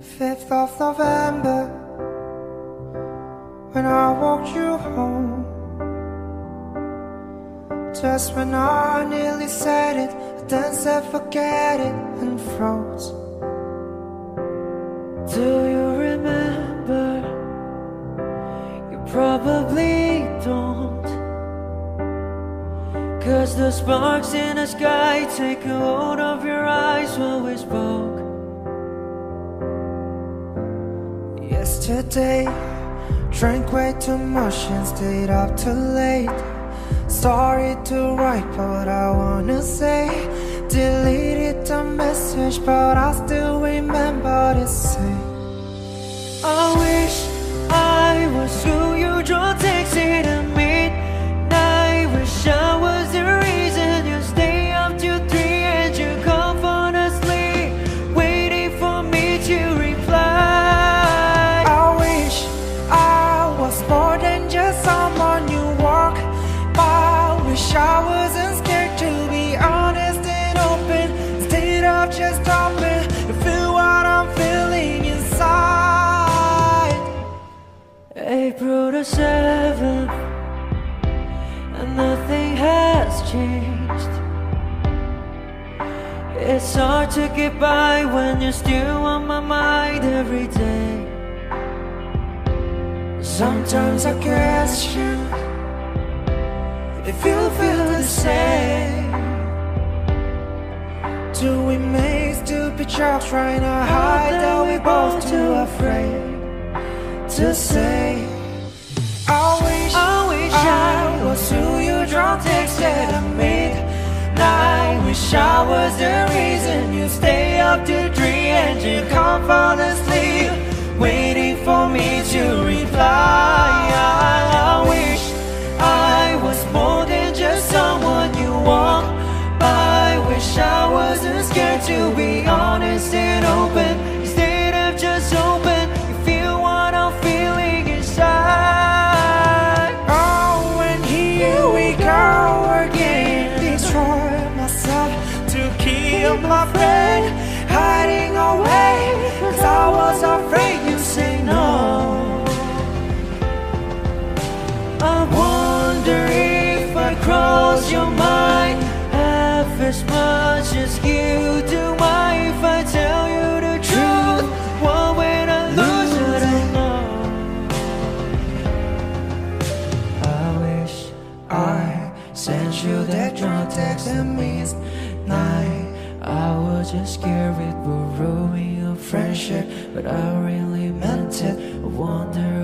5th of November When I walked you home. Just when I nearly said it I then said forget it and froze. Do you remember? You probably don't. Cause the sparks in the sky take a hold of your eyes while we spoke Yesterday, drank way too much and stayed up too late. Sorry to write but I wanna say Deleted the message but I still remember to say I wish Wish I wasn't scared to be honest and open Instead of just stopping to feel what I'm feeling inside. April the 7th And nothing has changed. It's hard to get by when you're still on my mind every day. Sometimes I question if you feel the same. Do we make stupid jokes trying to hide that we both too afraid to say? I wish I wish I was who you draw texted at midnight. Wish I was the reason you stay up till three and you can't fall asleep, kill my friend, hiding away. Cause I was afraid you'd say no. I wonder if I cross your mind half as much as you do. Why if I tell you the truth? What when I lose it? I know. I wish I sent you that drunk text at midnight. I was just scared it would ruin your friendship But I really meant it. I wonder